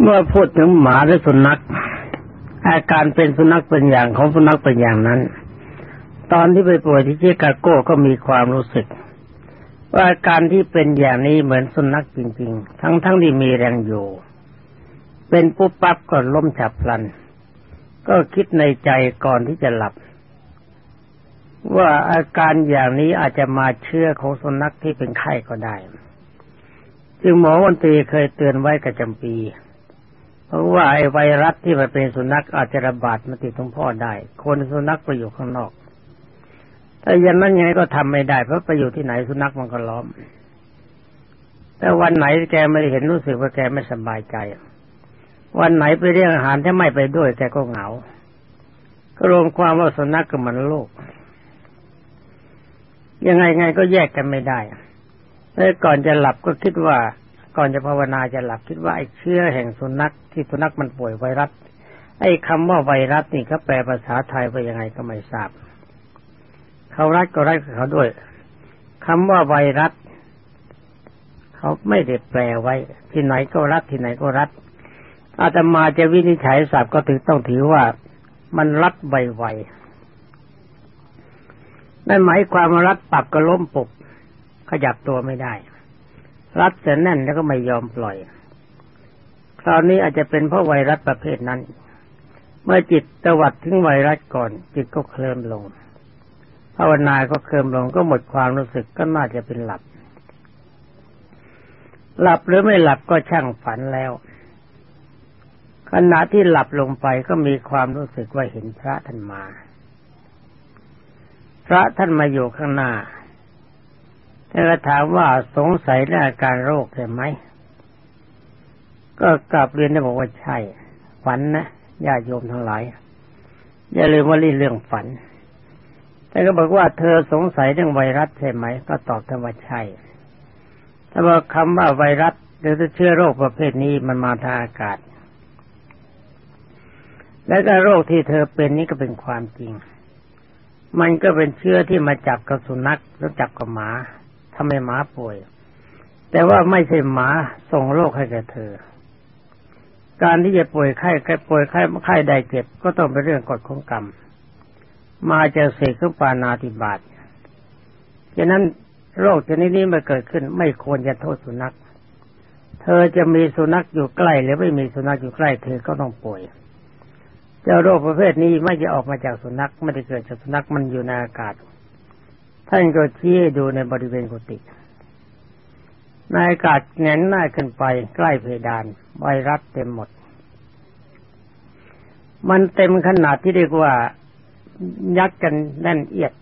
เมื่อพูดถึงหมาหรือสุนัขอาการเป็นสุนัขเป็นอย่างของสุนัขเป็นอย่างนั้น ตอนที่ไปป่วยที่ชิคาโก้ก็มีความรู้สึก ว่าอาการที่เป็นอย่างนี้เหมือนสุนัขจริง ๆ ทั้งๆทที่มีแรงอยู่ เป็นปุ๊บปั๊บก็ล้มฉับพลัน ก็คิดในใจก่อนที่จะหลับ ว่าอาการอย่างนี้อาจจะมาเชื่อของสุนัขที่เป็นไข้ก็ได้ จึงหมอวันตรีเคยเตือนไว้กับจำปี เพราะว่าไอ้ไวรัสที่มันเป็นสุนัขอาจจะระบาดมาติดของพ่อได้ คนสุนัขไปอยู่ข้างนอก แต่ยันนั้นยังไงก็ทำไม่ได้ เพราะไปอยู่ที่ไหนสุนัขมันก็ล้อม แต่วันไหนแกไม่เห็นรู้สึกว่าแกไม่สบายใจ วันไหนไปเรียกอาหารถ้าไม่ไปด้วยแกก็เหงา ก็รวมความว่าสุนัขกับมันโลก ยังไงไงก็แยกกันไม่ได้แล้วก่อนจะหลับก็คิดว่า ก่อนจะภาวนาจะหลับคิดว่าไอ้เชื้อแห่งสุนัขที่สุนัขมันป่วยไวรัส ไอ้คำว่าไวรัสนี่เขาแปลภาษาไทยไปยังไงก็ไม่ทราบ เขารัดก็รัดเขาด้วยคำว่าไวรัสเขาไม่ได้แปลไว้ ที่ไหนก็รัดที่ไหนก็รัดอาตมาจะวินิจฉัยศัพท์ก็ถือต้องถือว่ามันรัดไวๆนั่นหมายความว่ารัดปับก็ล้มปุบขยับตัวไม่ได้ รัดแต่แน่นแล้วก็ไม่ยอมปล่อย คราวนี้อาจจะเป็นเพราะไวรัสประเภทนั้น เมื่อจิตตวัดถึงไวรัสก่อน จิตก็เคลิ้มลงภาวนาก็เคลิ้มลงก็หมดความรู้สึกก็น่าจะเป็นหลับ หลับหรือไม่หลับก็ช่างฝันแล้ว ขณะที่หลับลงไปก็มีความรู้สึกว่าเห็นพระท่านมา พระท่านมาอยู่ข้างหน้า แต่ก็ถามว่าสงสัยเรื่องอาการโรคใช่ไหม ก็กลับเรียนได้บอกว่าใช่ ฝันนะญาติโยมทั้งหลาย อย่าลืมว่าเรื่องฝัน แต่ก็บอกว่าเธอสงสัยเรื่องไวรัสใช่ไหม ก็ตอบเธอว่าใช่ แต่ว่าคำว่าไวรัสหรือเชื้อโรคประเภทนี้มันมาทางอากาศ และก็โรคที่เธอเป็นนี่ก็เป็นความจริง มันก็เป็นเชื้อที่มาจับกับสุนัขแล้วจับกับหมา ทำให้หมาป่วย แต่ว่าไม่ใช่หมาส่งโรคให้แก่เธอ การที่จะป่วยไข้ไข้ป่วยไข้ไข้ใดเจ็บก็ต้องเป็นเรื่องกฎของกรรม มาจะเสกขึ้นปานาติบาตฉะนั้นโรคชนิดนี้มาเกิดขึ้น ไม่ควรจะโทษสุนัข เธอจะมีสุนัขอยู่ใกล้หรือไม่มีสุนัขอยู่ใกล้ เธอก็ต้องป่วยเจ้าโรคประเภทนี้ไม่จะออกมาจากสุนัขไม่ได้เกิดจากสุนัขมันอยู่ในอากาศ ท่านก็ชี้ดูในบริเวณกุฏิในอากาศแงนหน้าขึ้นไปใกล้เพดานไวรัสเต็มหมด มันเต็มขนาดที่เรียกว่ายัดกันแน่นเอียด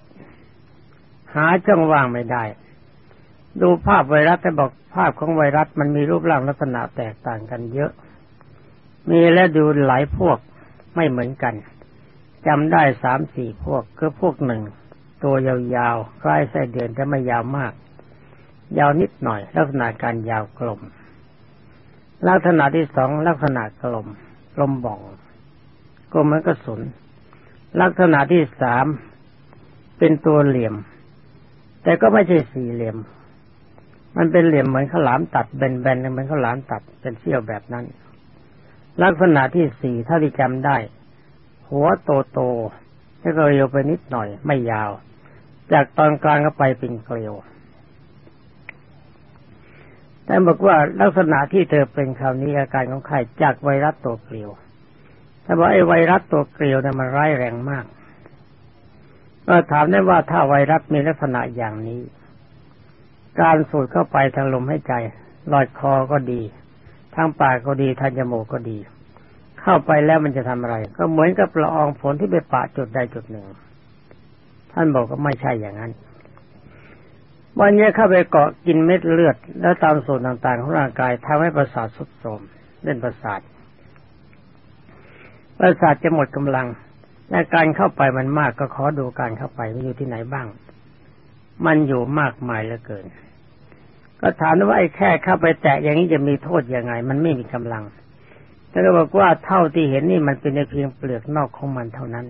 หาช่องว่างไม่ได้ ดูภาพไวรัสแต่บอกภาพของไวรัสมันมีรูปร่างลักษณะแตกต่างกันเยอะ มีและดูหลายพวกไม่เหมือนกันจำได้สามสี่พวกคือพวกหนึ่ง ตัวยาวๆคล้ายไส้เดือนแต่ไม่ยาวมาก ยาวนิดหน่อย ลักษณะการยาวกลม ลักษณะที่สองลักษณะกลมกลมบ่องกลมมันก็สุน ลักษณะที่สามเป็นตัวเหลี่ยม แต่ก็ไม่ใช่สี่เหลี่ยม มันเป็นเหลี่ยมเหมือนข้าวหลามตัดแบนๆเหมือนข้าวหลามตัดเป็นเสี้ยวแบบนั้น ลักษณะที่สี่ถ้าที่จำได้ หัวโตโตแล้วก็เร็วไปนิดหน่อยไม่ยาว จากตอนกลางก็ไปเป็นเกลียวแต่บอกว่าลักษณะที่เธอเป็นคราวนี้อาการของไข้จากไวรัสตัวเกลียวแต่ว่าไอ้ไวรัสตัวเกลียวเนี่ยมันร้ายแรงมากก็ถามได้ว่าถ้าไวรัสมีลักษณะอย่างนี้ การสูดเข้าไปทางลมหายใจลอยคอก็ดี ทางปากก็ดีทางจมูกก็ดี เข้าไปแล้วมันจะทำอะไร ก็เหมือนกับละอองฝนที่ไปปะจุดใดจุดหนึ่ง ท่านบอกก็ไม่ใช่อย่างนั้น วันนี้เข้าไปเกาะกินเม็ดเลือด แล้วตามส่วนต่างๆของร่างกายทำให้ประสาทสุดโทรมเล่นประสาท ประสาทจะหมดกำลังและการเข้าไปมันมากก็ขอดูการเข้าไปมันอยู่ที่ไหนบ้าง มันอยู่มากมายเหลือเกิน ก็ถามว่าไอ้แค่เข้าไปแตะอย่างนี้จะมีโทษยังไง มันไม่มีกำลังแต่ก็บอกว่าเท่าที่เห็นนี่มันเป็นในเพียงเปลือกนอกของมันเท่านั้น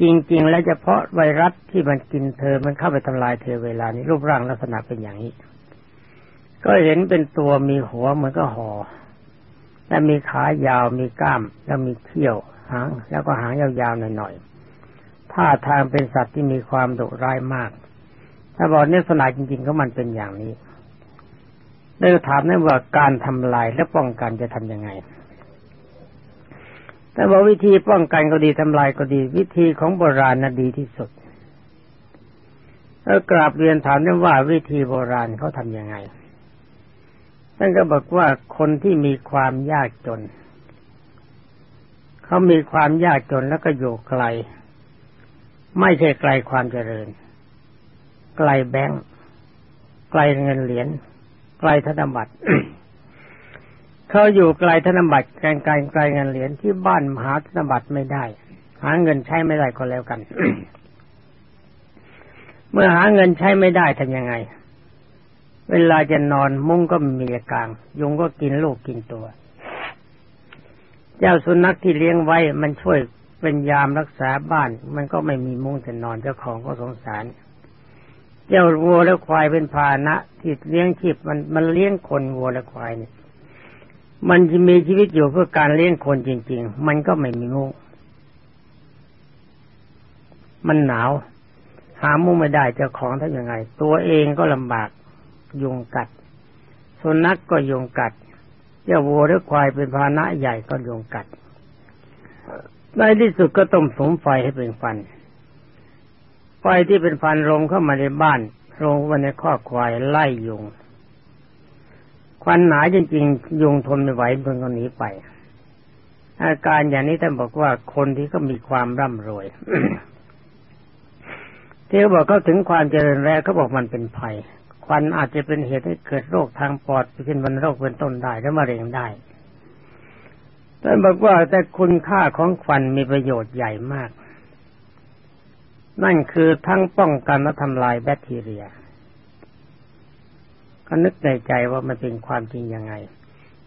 จริง ๆ แล้วเฉพาะไวรัสที่มันกินเธอมันเข้าไปทำลายเธอเวลานี้รูปร่างลักษณะเป็นอย่างนี้ ก็เห็นเป็นตัวมีหัวเหมือนก็หอและมีขายาวมีกล้าม แล้วมีเขี้ยวหางแล้วก็หางยาวๆหน่อยๆท่าทางเป็นสัตว์ที่มีความดุร้ายมาก ถ้าบอกเนื้อสลายจริงๆก็มันเป็นอย่างนี้ได้ถามได้ว่าการทำลายและป้องกันจะทํำยังไง แต่บอกวิธีป้องกันก็ดีทำลายก็ดี วิธีของโบราณน่ะดีที่สุดแล้วกราบเรียนถามได้ว่าวิธีโบราณเขาทำยังไงท่านก็บอกว่าคนที่มีความยากจน เขามีความยากจนแล้วก็อยู่ไกล ไม่ใช่ไกลความเจริญ ไกลแบงค์ไกลเงินเหรียญไกลธนบัตร เขาอยู่ไกลธนบัตรไกลไกลไกลเงินเหรียญที่บ้านหาธนบัตรไม่ได้ หาเงินใช้ไม่ได้ก็แล้วกัน เมื่อหาเงินใช้ไม่ได้ทำยังไง เวลาจะนอนมุ้งก็มีกลาง ยุงก็กินลูกกินตัว เจ้าสุนัขที่เลี้ยงไว้มันช่วยเป็นยามรักษาบ้าน มันก็ไม่มีมุ้งจะนอนเจ้าของก็สงสารเจ้าวัวและควายเป็นพานะที่เลี้ยงชีพมันมันเลี้ยงคนวัวและควายเนี่ย มันจะมีชีวิตอยู่เพื่อการเลี้ยงคนจริง ๆ มันก็ไม่มีมุ้งมันหนาว หามุ้งไม่ได้เจ้าของทำยังไง ตัวเองก็ลำบากยุงกัด สุนัขกก็ยุงกัดเจ้าวัวหรือควายเป็นพาหนะใหญ่ก็ยุงกัดในที่สุดก็ต้มสมไฟให้เป็นฟัน ไฟที่เป็นฟันลงเข้ามาในบ้านลงมาในข้อควายไล่ยุง ควันหนาจริงๆยุงทนไม่ไหวเพิ่งก็หนีไป อาการอย่างนี้ท่านบอกว่าคนที่ก็มีความร่ำรวยที่เขาบอกเขาถึงความเจริญแล้วเขาบอกมันเป็นภัย ควันอาจจะเป็นเหตุให้เกิดโรคทางปอดเช่นวันโรคเป็นต้นได้และมะเร็งได้ท่านบอกว่าแต่คุณค่าของควันมีประโยชน์ใหญ่มาก นั่นคือทั้งป้องกันและทำลายแบคทีเรีย ก็นึกในใจว่ามันเป็นความจริงยังไง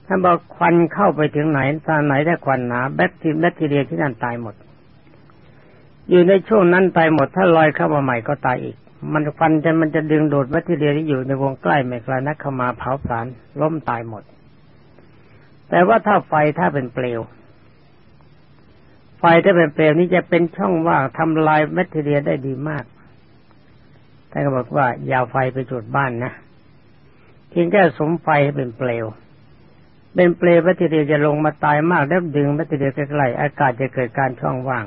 ท่านบอกควันเข้าไปถึงไหนตาไหนได้ควันหนาแบคทีเรียที่นั่นตายหมด อยู่ในช่วงนั้นตายหมด ถ้าลอยเข้ามาใหม่ก็ตายอีก มันฟันจะมันจะดึงดูดแบคทีเรียที่อยู่ในวงใกล้ไม่ไกลนักเข้ามาเผาผลาญล้มตายหมด แต่ว่าถ้าไฟถ้าเป็นเปลวไฟถ้าเป็นเปลวนี้จะเป็นช่องว่างทำลายแบคทีเรียได้ดีมากท่านก็บอกว่าอย่าไฟไปจุดบ้านนะ เพียงแค่สมไฟให้เป็นเปลว เป็นเปลวแบคทีเรียจะลงมาตายมากแล้วดึงแบคทีเรียใกล้ๆอากาศจะเกิดการช่องว่าง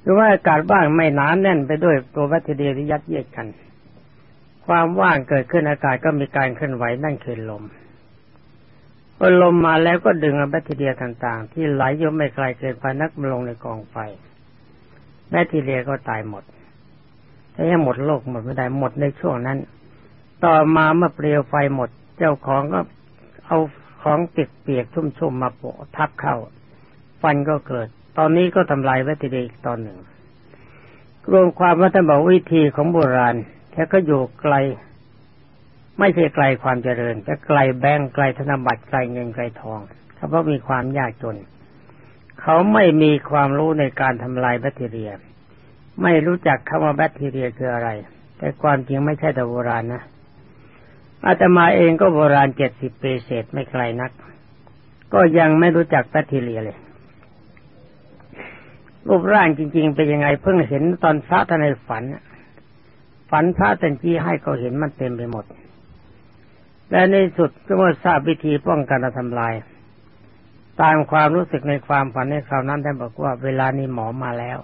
หรือว่าอากาศว่างไม่หนานแน่นไปด้วยตัวแบคทีเรียที่ยัดเยียดกัน ความว่างเกิดขึ้นอากาศก็มีการเคลื่อนไหวนั่นคือลมพอลมมาแล้วก็ดึงแบคทีเรียต่าง ๆ ที่ไหลโยไม่ไกลเกินไปนักลงในกองไฟแบคทีเรียก็ตายหมด ให้หมดโลกหมดไม่ได้หมดในช่วงนั้น ต่อมาเมื่อเปลวไฟหมด เจ้าของก็เอาของเปียกๆชุ่มๆมาโปะทับเข้า ฟันก็เกิด ตอนนี้ก็ทำลายแบคทีเรียอีกตอนหนึ่ง รวมความว่าท่านบอกวิธีของโบราณแค่ก็อยู่ไกล ไม่ใช่ไกลความเจริญแต่ไกลแบงไกลธนบัตรไกลเงินไกลทองเพราะมีความยากจน เขาไม่มีความรู้ในการทำลายแบคทีเรีย ไม่รู้จักคำว่าแบคทีเรียคืออะไร แต่ความจริงไม่ใช่แต่โบราณนะอาตมาเองก็โบราณเจ็ดสิบปีเศษไม่ไกลนัก ก็ยังไม่รู้จักแบคทีเรียเลยรูปร่างจริง ๆ เป็นยังไงเพิ่งเห็นตอนพระท่านในฝัน ฝันพระตันจี้ให้เขาเห็นมันเต็มไปหมด และในสุดก็เมื่อทราบวิธีป้องกันและทำลาย ตามความรู้สึกในความฝันในคราวนั้นได้บอกว่าเวลานี้หมอมาแล้ว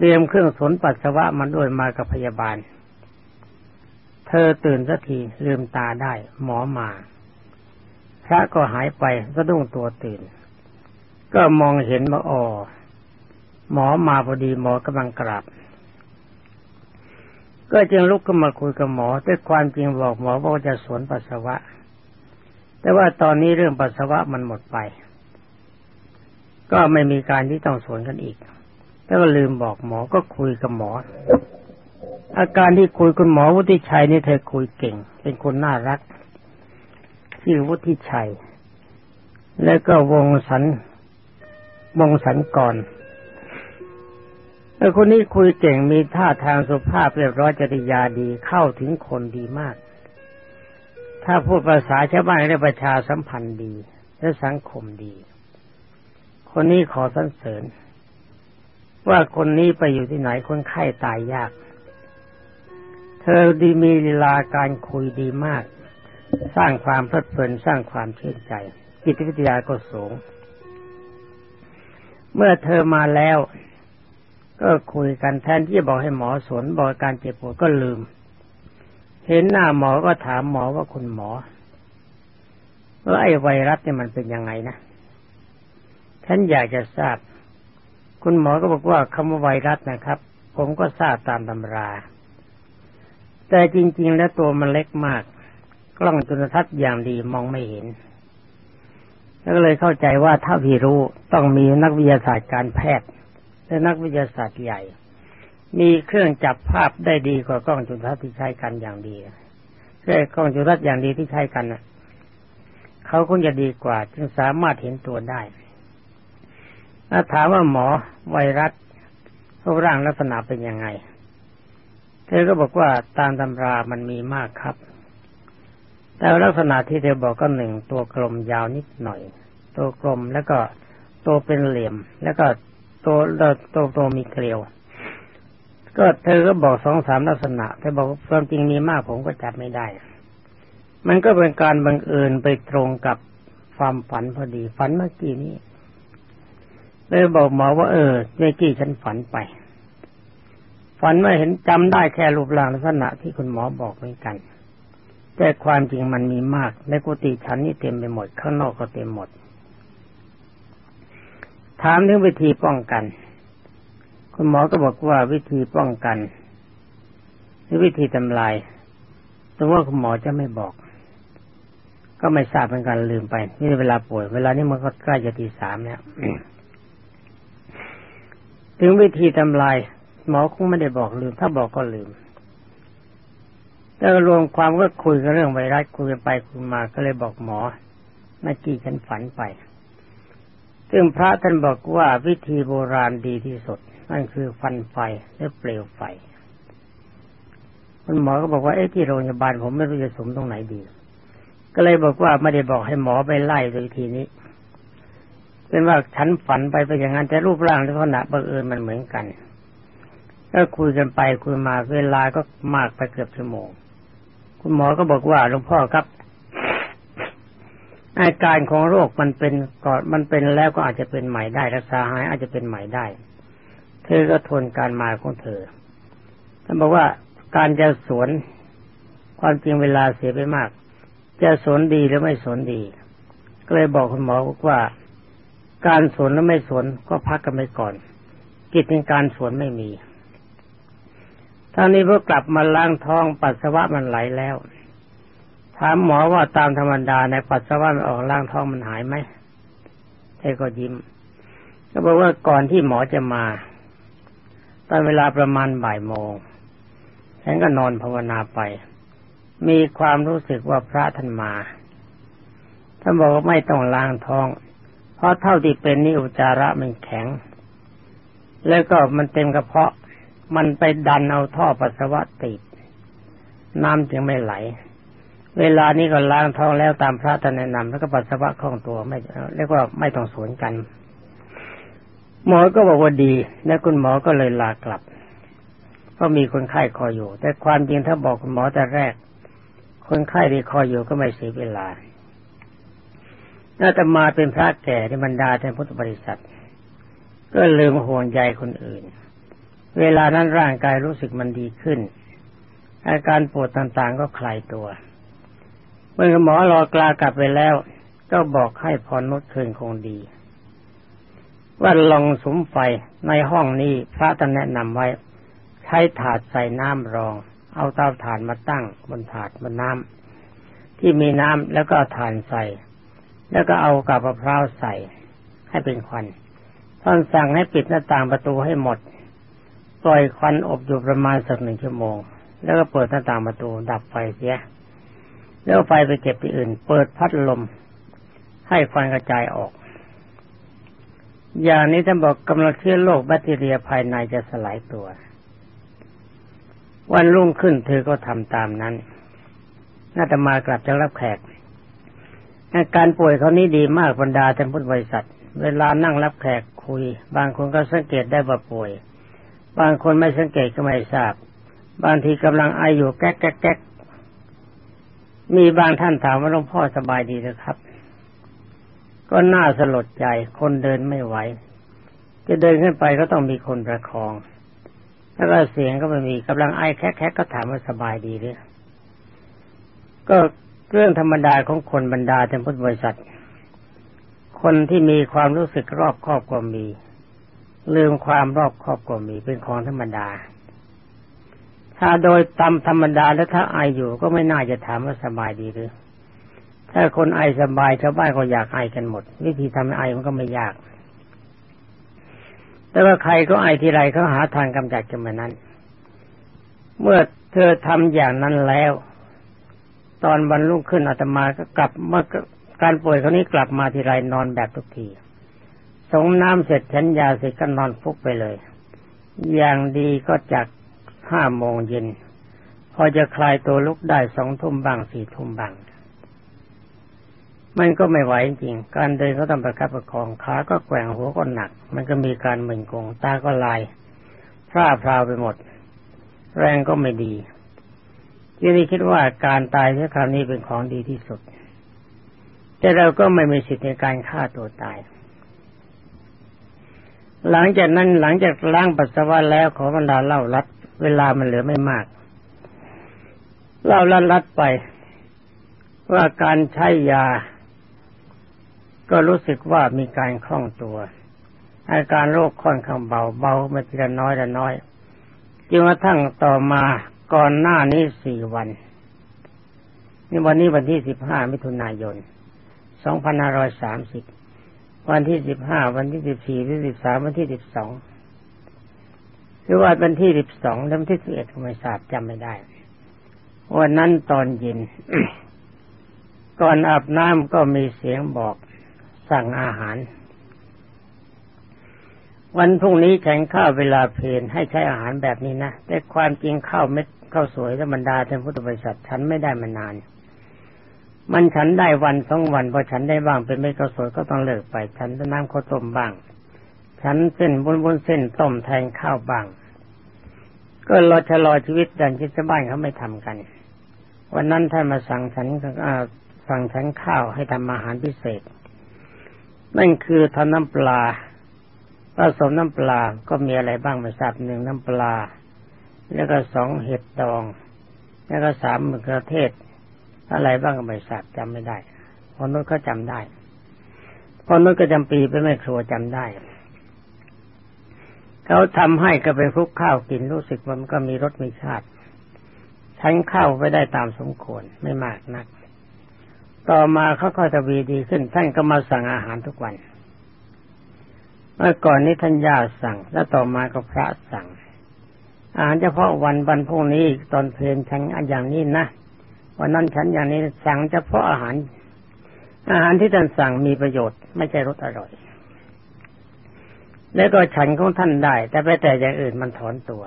เตรียมเครื่องสนปัสสาวะมันด้วยมากับพยาบาล เธอตื่นสักทีลืมตาได้ หมอมา พระก็หายไปสะดุ้งตัวตื่น ก็มองเห็นว่าอ๋อหมอมาพอดีหมอกำลังกราบก็จึงลุกขึ้นมาคุยกับหมอด้วยความจริงบอกหมอว่าจะสวนปัสสาวะ แต่ว่าตอนนี้เรื่องปัสสาวะมันหมดไป ก็ไม่มีการที่ต้องสวนกันอีก แล้วก็ลืมบอกหมอก็คุยกับหมอ อาการที่คุยคุณหมอวุฒิชัยนี่เธอคุยเก่ง เป็นคนน่ารักชื่อวุฒิชัย แล้วก็วงสันวงสันก่อนแต่คนนี้คุยเก่งมีท่าทางสุภาพเรียบร้อยจริยาดีเข้าถึงคนดีมากถถ้าพูดภาษาชาวบ้านเรียกประชาสัมพันธ์ดี และสังคมดี คนนี้ขอสรรเสริญ ว่าคนนี้ไปอยู่ที่ไหนคนไข้ตายยาก เธอดีมีลีลาการคุยดีมาก สร้างความเพลิดเพลินสร้างความชื่นใจ จิตวิทยาก็สูง เมื่อเธอมาแล้ว ก็คุยกันแทนที่จะบอกให้หมอสนบอกการเจ็บปวดก็ลืม เห็นหน้าหมอก็ถามหมอว่าคุณหมอว่าไอ้ไวรัสเนี่ยมันเป็นยังไงนะฉันอยากจะทราบ คุณหมอก็บอกว่าคำว่าไวรัสนะครับ ผมก็ทราบตามตำรา แต่จริง ๆ แล้วตัวมันเล็กมาก กล้องจุลทรรศน์อย่างดีมองไม่เห็นแล้วก็เลยเข้าใจว่าถ้าพี่รู้ต้องมีนักวิทยาศาสตร์การแพทย์และนักวิทยาศาสตร์ใหญ่ มีเครื่องจับภาพได้ดีกว่ากล้องจุลทรรศน์ที่ใช้กันอย่างดีเครื่องกล้องจุลทรรศน์อย่างดีที่ใช้กันเขาคงจะดีกว่า จึงสามารถเห็นตัวได้ ถ้าถามว่าหมอไวรัสรูปร่างลักษณะเป็นยังไง เธอก็บอกว่าตามตำรามันมีมากครับ แต่ลักษณะที่เธอบอกก็หนึ่งตัวกลมยาวนิดหน่อย ตัวกลมแล้วก็ตัวเป็นเหลี่ยม แล้วก็ตัวตัวตัวมีเกลียว ก็เธอก็บอกสองสามลักษณะแต่บอกความจริงมีมากผมก็จับไม่ได้ มันก็เป็นการบังเอิญไปตรงกับความฝันพอดี ฝันเมื่อกี้นี้ เลยบอกหมอว่าเออเมื่อกี้ฉันฝันไป ฝันว่าเห็นจำได้แค่รูปร่างลักษณะที่คุณหมอบอกเหมือนกัน แต่ความจริงมันมีมาก ในกุฏิฉันนี่เต็มไปหมด ข้างนอกก็เต็มหมด ถามถึงวิธีป้องกัน คุณหมอก็บอกว่าวิธีป้องกันหรือวิธีทำลายแต่ว่าคุณหมอจะไม่บอก ก็ไม่ทราบเป็นการลืมไป นี่เวลาป่วย เวลานี้มันก็ใกล้จะตีสามเนี่ย ถึงวิธีทำลาย หมอคงไม่ได้บอกลืม ถ้าบอกก็ลืมแต่รวมความก็คุยกันเรื่องไวรัสคุยไปคุยมาก็เลยบอกหมอเมื่อกี้ฉันฝันไป ซึ่งพระท่านบอกว่าวิธีโบราณดีที่สุด นั่นคือฟันไฟหรือเปลวไฟคุณหมอก็บอกว่าเอ๊ะที่โรงพยาบาลผมไม่รู้จะสมตรงไหนดี ก็เลยบอกว่าไม่ได้บอกให้หมอไปไล่โดยทีนี้ เป็นว่าฉันฝันไปไปอย่างนั้นแต่รูปร่างลักษณะบังเอิญมันเหมือนกันก็คุยกันไปคุยมาเวลาก็มากไปเกือบชั่วโมง คุณหมอก็บอกว่าหลวงพ่อครับ อาการของโรคมันเป็นก่อนมันเป็นแล้วก็อาจจะเป็นใหม่ได้รักษาหายอาจจะเป็นใหม่ได้ เธอก็ทนการมาของเธอท่านบอกว่าการจะสวนความจริงเวลาเสียไปมาก จะสนดีหรือไม่สนดี ก็เลยบอกคุณหมอว่า การสวนและไม่สวนก็พักกันไปก่อน กิจในการสวนไม่มีท่านี้เพื่อกลับมาล้างท้องปัสสาวะมันไหลแล้ว ถามหมอว่าตามธรรมดาในปัสสาวะมันออกล้างท้องมันหายไหมเธอก็ยิ้ม ก็บอกว่าก่อนที่หมอจะมาตอนเวลาประมาณบ่ายโมงฉันก็นอนภาวนาไป มีความรู้สึกว่าพระท่านมาท่านบอกว่าไม่ต้องล้างท้อง เพราะเท่าที่เป็นนี่อุจาระมันแข็ง แล้วก็มันเต็มกระเพาะ มันไปดันเอาท่อปัสสาวะติด น้ำจึงไม่ไหล เวลานี้ก็ล้างท้องแล้วตามพระท่านแนะนำแล้วก็ปัสสาวะคล่องตัวไม่เรียกว่าไม่ต้องสวนกัน หมอก็บอกว่าดี และคุณหมอก็เลยลากลับ เพราะมีคนไข้คอยอยู่ แต่ความจริงถ้าบอกคุณหมอแต่แรก คนไข้ที่คอยอยู่ก็ไม่เสียเวลา น่าจะมาเป็นพระแก่ในบรรดาแทนพุทธบริษัท ก็ลืมห่วงใยคนอื่น เวลานั้นร่างกายรู้สึกมันดีขึ้น อาการปวดต่างๆก็คลายตัว เมื่อหมอรอกลากลับไปแล้ว ก็บอกให้พรนดคืนคงดี ว่าลองสมไฟในห้องนี้พระท่านแนะนำไว้ ใช้ถาดใส่น้ำรอง เอาเตาถ่านมาตั้งบนถาดบนน้ำที่มีน้ำแล้วก็ถ่านใส่ แล้วก็เอากับมะพร้าวใส่ให้เป็นควันท่านสั่งให้ปิดหน้าต่างประตูให้หมด ปล่อยควันอบอยู่ประมาณสักหนึ่งชั่วโมง แล้วก็เปิดหน้าต่างประตูดับไฟเสีย แล้วไฟไปเก็บที่อื่น เปิดพัดลม ให้ควันกระจายออก อย่างนี้ท่านบอกกำลังเชื้อโรคแบคทีเรียภายในจะสลายตัว วันรุ่งขึ้นเธอก็ทำตามนั้นน่าจะมากลับจะรับแขก อาการป่วยเขานี้ดีมากบรรดาท่านพุทธบริษัท เวลานั่งรับแขกคุย บางคนก็สังเกตได้ว่าป่วย บางคนไม่สังเกตก็ไม่ทราบ บางทีกำลังไออยู่แก๊กแก๊กแก๊กมีบางท่านถามว่าหลวงพ่อสบายดีนะครับ ก็น่าสลดใจ คนเดินไม่ไหว จะเดินขึ้นไปก็ต้องมีคนประคอง แล้วก็เสียงก็ไม่มีกำลังไอแคกๆก็ถามว่าสบายดีหรือก็ เรื่องธรรมดาของคนบรรดาเต็มพุทธบริษัท คนที่มีความรู้สึกรอบครอบก็มี ลืมความรอบครอบก็มีเป็นของธรรมดา ถ้าโดยตามธรรมดาแล้วถ้าไออยู่ก็ไม่น่าจะถามว่าสบายดีหรือ ถ้าคนไอสบายชาวบ้านก็อยากไอกันหมด วิธีทำไอมันก็ไม่ยาก แต่ว่าใครก็ไอทีไรเขาหาทางกำจัดกันมานั้น เมื่อเธอทำอย่างนั้นแล้ว ตอนวันรุ่งขึ้นอาตมาก็กลับเมื่อการป่วยคราวนี้กลับมาทีไรนอนแบบทุกทีสงน้ำเสร็จฉันยาเสร็จก็นอนฟุกไปเลย อย่างดีก็จากห้าโมงเย็นพอจะคลายตัวลุกได้สองทุ่มบ้างสี่ทุ่มบ้างมันก็ไม่ไหวจริง การเดินก็ต้องประคับประคองขาก็แกว่งหัวก็หนัก มันก็มีการมึนงงตาก็ลายพร่าพราวไปหมด แรงก็ไม่ดี ที่นี่คิดว่าการตายในคราวนี้เป็นของดีที่สุด แต่เราก็ไม่มีสิทธิ์ในการฆ่าตัวตาย หลังจากนั้นหลังจากล้างปัสสาวะแล้วขอบรรดาเล่ารัดเวลามันเหลือไม่มาก เล่าลัดลัดไป ว่าการใช้ยา ก็รู้สึกว่ามีการคล่องตัว อาการโรคค่อนข้างเบาเบามาทีละน้อยละน้อยจนกระทั่งต่อมา ก่อนหน้านี้สี่วันนี่วันนี้วันที่สิบห้ามิถุนายนสองพันห้าร้อยสามสิบวันที่สิบห้าวันที่สิบสี่วันที่สิบสามวันที่สิบสองหรือว่าวันที่สิบสองแล้ววันที่สิบเอ็ดไม่ทราบจำไม่ได้ วันนั้นตอนเย็นก่อนอาบน้ำก็มีเสียงบอกสั่งอาหาร วันพรุ่งนี้แข่งข้าวเวลาเพลนให้ใช้อาหารแบบนี้นะแต่ความจริงข้าวเม็ด ข้าวสวยธรรดาท่านพุทธบริษัทฉันไม่ได้มานาน มันฉันได้วันสองวันพอฉันได้บ้างเป็นเม็ดข้าวสวยก็ต้องเลิกไป ฉันน้ำข้าวต้มบ้าง ฉันเส้นบนบนเส้นต้มแทนข้าวบ้าง ก็รอชะลอชีวิตดันที่ชาวบ้านเขาไม่ทำกัน วันนั้นท่านมาสั่งฉันสั่งฉันข้าวให้ทำอาหารพิเศษ นั่นคือทำน้ำปลาผสมน้ำปลาก็มีอะไรบ้างไม่ทราบหนึ่งน้ำปลา แล้วก็สองเห็ดดอง แล้วก็สามมะเขือเทศ อะไรบ้างก็ไม่ทราบจำไม่ได้พอนุชก็จำได้พอนุชก็จำปีไปไม่ครัวจำได้ เขาทำให้ก็ไปคลุกข้าวกินรู้สึกว่ามันก็มีรสมีชาติฉันข้าวไปได้ตามสมควรไม่มากนัก ต่อมาเขาก็จะวีดีขึ้น ท่านก็มาสั่งอาหารทุกวัน เมื่อก่อนนี้ท่านย่าสั่ง แล้วต่อมาก็พระสั่ง อาหารเฉพาะวันวันพวกนี้ตอนเพลนฉันอย่างนี้นะวันนั้นฉันอย่างนี้สั่งเฉพาะอาหาร อาหารที่ท่านสั่งมีประโยชน์ไม่ใช่รสอร่อย แล้วก็ฉันของท่านได้ แต่ไปแต่อย่างอื่นมันถอนตัว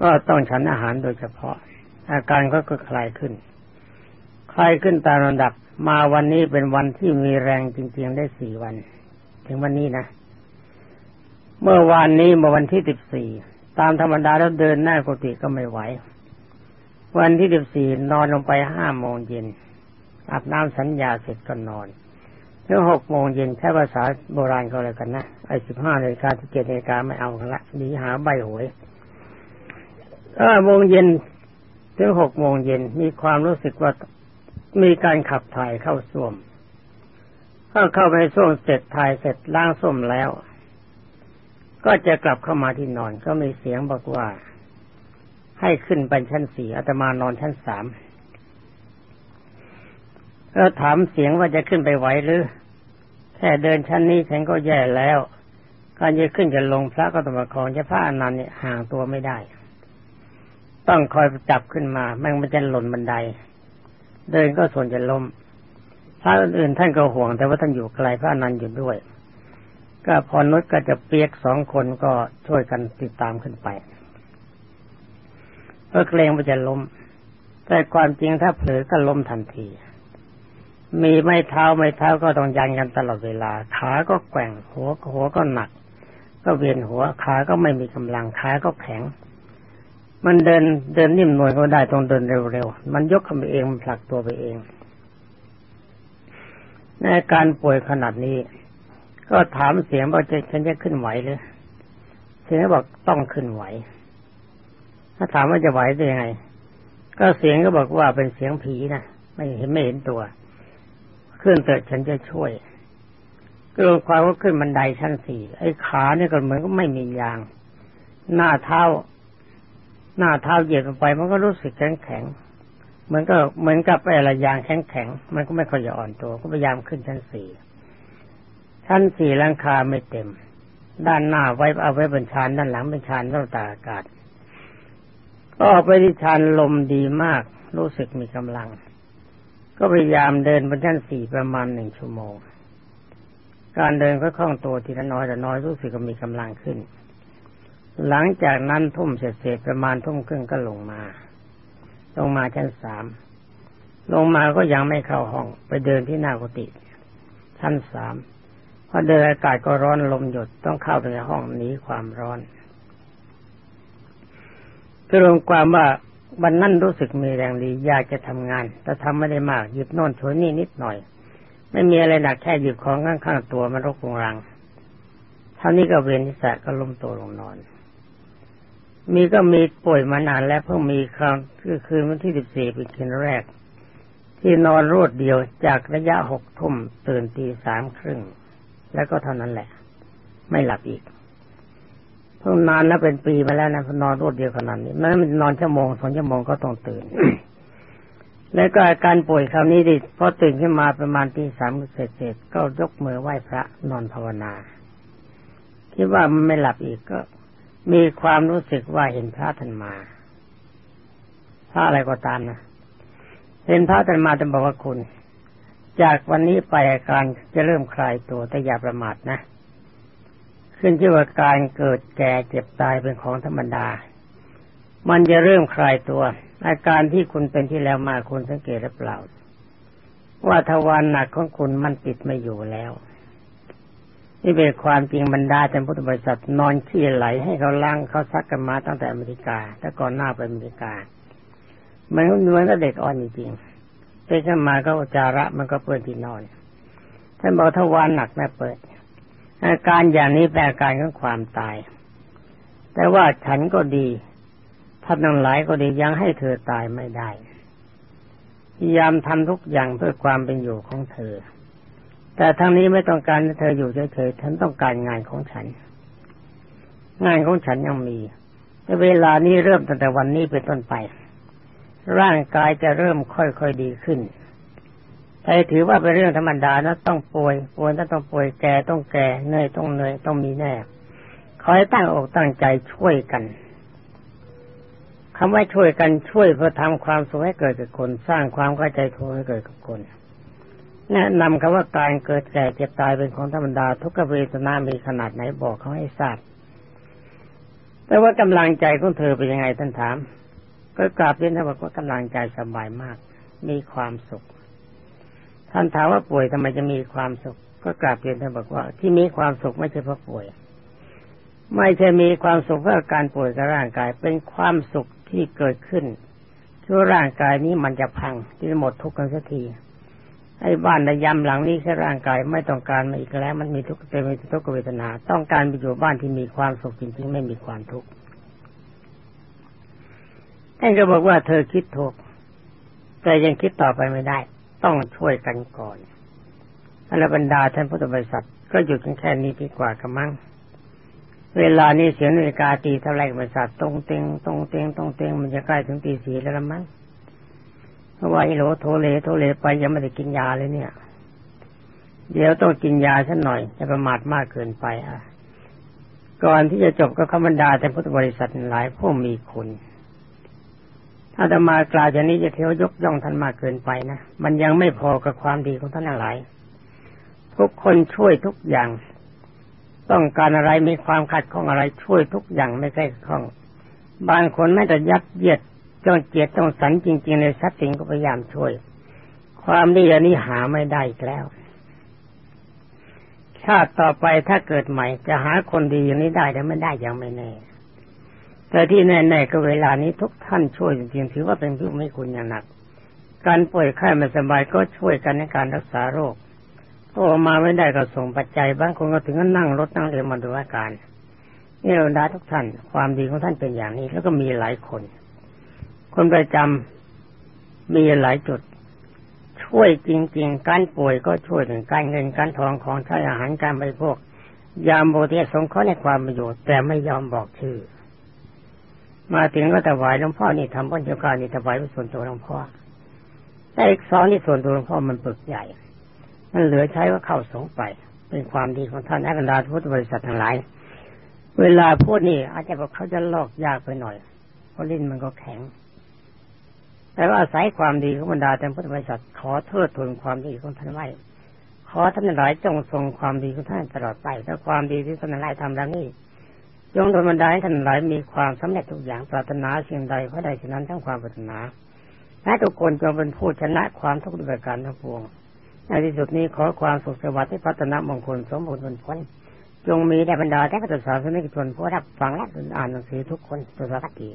ก็ต้องฉันอาหารโดยเฉพาะ อาการก็ก็คลายขึ้น คลายขึ้นตามระดับมาวันนี้เป็นวันที่มีแรงจริงๆได้สี่วัน ถึงวันนี้นะ เมื่อวานนี้เมื่อวันที่สิบสี่ ตามธรรมดาแล้วเดินหน้ากุฏิก็ไม่ไหว วันที่สิบสี่นอนลงไปห้าโมงเย็นอาบน้ำสัญญาเสร็จก็นอนถึงหกโมงเย็นใช้ภาษาโบราณก็เลยกันนะไอ้สิบห้านาฬิกาที่เจ็ดนาฬิกาไม่เอาละดีหาใบหวยห้าโมงเย็นถึงหกโมงเย็นมีความรู้สึกว่ามีการขับถ่ายเข้าส้วมถ้าเข้าไปส้วมเสร็จถ่ายเสร็จล้างส้วมแล้ว ก็จะกลับเข้ามาที่นอนก็มีเสียงบอกว่า ให้ขึ้นไปชั้นสี่อาตมานอนชั้นสามแล้วถามเสียงว่าจะขึ้นไปไหวหรือ แค่เดินชั้นนี้ฉันก็แย่แล้ว การจะขึ้นจะลงพระก็ต้องประคองจะพระอนันต์เนี่ยห่างตัวไม่ได้ ต้องคอยจับขึ้นมาแม่งมันจะหล่นบันได เดินก็ส่วนจะล้มพระอื่นท่านก็ห่วง แต่ว่าท่านอยู่ไกลพระอนันต์อยู่ด้วย ก็พอนุชก็จะเปียกสองคนก็ช่วยกันติดตามขึ้นไปเพื่อเกรงว่าจะล้ม แต่ความจริงถ้าเผลอก็ล้มทันที มีไม่เท้าไม่เท้าก็ต้องยันกันตลอดเวลา ขาก็แกว่งหัวหัวก็หนัก ก็เวียนหัวขาก็ไม่มีกำลังขาก็แข็ง มันเดินเดินนิ่มหน่วยก็ได้ต้องเดินเร็วๆ มันยกขึ้นไปเองมันผลักตัวไปเองในการป่วยขนาดนี้ ก็ถามเสียงว่าจะฉันจะขึ้นไหวหรือเสียงบอกต้องขึ้นไหว ถ้าถามว่าจะไหวได้ยังไง ก็เสียงก็บอกว่าเป็นเสียงผีนะไม่เห็นไม่เห็นตัว ขึ้นเถิดฉันจะช่วยก็ลงความว่าขึ้นบันไดชั้นสี่ไอ้ขาเนี่ยก็เหมือนก็ไม่มียาง หน้าเท้า หน้าเท้าเหยียบลงไป มันก็รู้สึกแข็งแข็งเหมือนก็เหมือนกับอะไรยางแข็งแข็งมันก็ไม่ค่อยจะอ่อนตัว ก็พยายามขึ้นชั้นสี่ ชั้นสี่ลังคาไม่เต็ม ด้านหน้าไว้เอาไว้บนชานด้านหลังเป็นชานต้องตาอากาศ ก็ออกไปที่ชานลมดีมาก รู้สึกมีกำลัง ก็พยายามเดินบนชั้นสี่ประมาณหนึ่งชั่วโมง การเดินก็คล่องตัวทีละน้อยแต่น้อยรู้สึกก็มีกำลังขึ้น หลังจากนั้นทุ่มเสร็จประมาณทุ่มครึ่งก็ลงมา ลงมาชั้นสามลงมาก็ยังไม่เข้าห้อง ไปเดินที่หน้ากุฏิชั้นสาม พอเดินอากาศก็ร้อนลมหยดต้องเข้าไปในห้องหนีความร้อนคือรวมความว่าวันนั้นรู้สึกมีแรงดีอยากจะทำงาน แต่ทำไม่ได้มากหยิบโน่นชนนี่นิดหน่อย ไม่มีอะไรหนักแค่หยิบของข้างๆตัวมันรกงรังเท่านี้ก็เวียนทิศก็ล้มตัวลงนอน มีก็มีป่วยมานานแล้วเพิ่งมีครั้งคือคืนวันที่สิบสี่เป็นคืนแรก ที่นอนรวดเดียวจากระยะหกทุ่มตื่นตีสามครึ่ง แล้วก็เท่านั้นแหละ ไม่หลับอีกเพิ่งนานแล้วเป็นปีมาแล้วนะนอนรวดเดียวขนาดนี้แมันนอนชั่วโมงสองชั่วโมงก็ต้องตื่น แล้วก็อาการป่วยคราวนี้ดิพอตื่นขึ้นมาประมาณตีสามเสร็จๆก็ยกมือไหว้พระนอนภาวนาคิดว่ามันไม่หลับอีกก็ มีความรู้สึกว่าเห็นพระท่านมาพระอะไรก็ตามนะเห็นพระท่านมาจะบอกว่าคุณ จากวันนี้ไปอาการจะเริ่มคลายตัวแต่อย่าประมาทนะ ขึ้นชื่อว่าการเกิดแก่เจ็บตายเป็นของธรรมดา มันจะเริ่มคลายตัว อาการที่คุณเป็นที่แล้วมาคุณสังเกตหรือเปล่า ว่าทวารหนักของคุณมันติดไม่อยู่แล้ว นี่เป็นความจริงบรรดาแต่พุทธบริษัทนอนขี้ไหลให้เขาล้างเขาซักกันมาตั้งแต่อเมริกาแต่ก่อนหน้าไปอเมริกามันเหมือนกับเด็กอ่อนจริงๆ ไปขึ้นมาก็จาระมันก็เปิดที่นอน ท่านบอกทวารหนักแม่เปิด อาการอย่างนี้แปลอาการของความตาย แต่ว่าฉันก็ดีท่านทั้งหลายก็ดียังให้เธอตายไม่ได้ พยายามทำทุกอย่างเพื่อความเป็นอยู่ของเธอ แต่ทั้งนี้ไม่ต้องการให้เธออยู่เฉยๆฉันต้องการงานของฉัน งานของฉันยังมีแต่เวลานี้เริ่มตั้งแต่วันนี้เป็นต้นไป ร่างกายจะเริ่มค่อยๆดีขึ้นแต่ถือว่าเป็นเรื่องธรรมดานะต้องป่วยป่วยต้องป่วยแก่ต้องแก่เหนื่อยต้องเหนื่อยต้องมีแน่ขอให้ตั้งอกตั้งใจช่วยกันคำว่าช่วยกันช่วยเพื่อทำความสุขให้เกิดกับคน สร้างความเข้าใจถูกให้เกิดกับคนแนะนำคำว่าการเกิดแก่เจ็บตายเป็นของธรรมดา ทุกขเวทนามีขนาดไหนบอกเขาให้ทราบแต่ว่ากำลังใจของเธอเป็นยังไงท่านถาม ก็กราบเรียนท่านบอกว่ากำลังใจสบายมาก มีความสุข ท่านถามว่าป่วยทำไมจะมีความสุข ก็กราบเรียนท่านบอกว่า ที่มีความสุขไม่ใช่เพราะป่วย ไม่ใช่มีความสุขเพราะการป่วยกับร่างกาย เป็นความสุขที่เกิดขึ้นชั่วร่างกายนี้มันจะพังที่หมดทุกข์กันสักทีไอ้บ้านในยำหลังนี้แค่ร่างกายไม่ต้องการมาอีกแล้ว มันมีทุกข์เต็มไปทุกขเวทนา ต้องการไปอยู่บ้านที่มีความสุขจริงๆ ไม่มีความทุกข์ ท่านก็บอกว่าเธอคิดถูก แต่ยังคิดต่อไปไม่ได้ ต้องช่วยกันก่อนอรบรรดาท่านพุทธบริษัทก็หยุดกันแค่นี้ดีกว่ากันมั้งเวลานี้เสียงนาฬิกาตีเท่าไรบริษัทตรงเต็งตรงเต็งตรงเต็งมันจะใกล้ถึงตีสี่แล้วละมั้งเพราะว่าไอ้โหลโทเลโทเลไปยังไม่ได้กินยาเลยเนี่ย เดี๋ยวต้องกินยาสักหน่อยจะประมาทมากเกินไปอะ ก่อนที่จะจบก็คำบรรดาแต่พุทธบริษัทหลายผู้มีคุณ ถ้าจะมากล่าวอย่างนี้จะเที่ยวยกย่องท่านมากเกินไปนะ มันยังไม่พอกับความดีของท่านหลาย ทุกคนช่วยทุกอย่าง ต้องการอะไรมีความขัดข้องอะไรช่วยทุกอย่างไม่ใช่ข้อง บางคนไม่แต่ยัดเยียดจ้องเจียดต้องสันจริง ๆ ในทรัพย์สินก็พยายามช่วย ความดีอันนี้หาไม่ได้อีกแล้ว ชาติต่อไปถ้าเกิดใหม่จะหาคนดีอย่างนี้ได้แต่ไม่ได้ยังไม่แน่ แต่ที่แน่ๆก็เวลานี้ทุกท่านช่วยจริงๆถือว่าเป็นผู้ไม่คุณอย่างหนัก การป่วยไข้ไม่สบายก็ช่วยกันในการรักษาโรคโตมาไม่ได้ก็ส่งปัจจัยบางคนก็ถึงก็นั่งรถนั่งเรือมาดูอาการนี่เราดาทุกท่าน ความดีของท่านเป็นอย่างนี้ แล้วก็มีหลายคน คนประจำมีหลายจุด ช่วยจริง ๆ การป่วยก็ช่วยถึงการเงินการทองของใช้อาหารการบริโภคยามโบเทสงเคราะห์ในความประโยชน์แต่ไม่ยอมบอกชื่อ มาถึงก็ถวายหลวงพ่อนี่ทำพ้นเจ้าการนี่ถวายส่วนตัวหลวงพ่อแต่อีกสองนี่ส่วนตัวหลวงพ่อมันปึกใหญ่ มันเหลือใช้ว่าเข้าสงไป เป็นความดีของท่านนักดาพุทธบริษัททั้งหลาย เวลาพูดนี่ อาจจะบอกเขาจะลอกยากไปหน่อย เพราะลิ้นมันก็แข็ง แต่ว่าอาศัยความดีของบรรดาแต่พุทธบริษัทขอเทิดทูนความดีของท่านไว้ขอท่านหลายจงทรงความดีของท่านตลอดไปถ้าความดีที่ท่านหลายทำแล้วนี่ จงโดยบรรดาให้ท่านหลายมีความสำเร็จทุกอย่างปรารถนาสิ่งใดเพราะใดฉะนั้นทั้งความปรารถนาและทุกคนจงเป็นผู้ชนะความทุกข์ด้วยการทั้งปวงในที่สุดนี้ขอความสุขสวัสดิ์ที่พัฒนามงคลสมบูรณ์ผลผลจงมีแด่บรรดาแก่พุทธศาสนิกชนผู้รับฟังและอ่านหนังสือทุกคนตัวสักที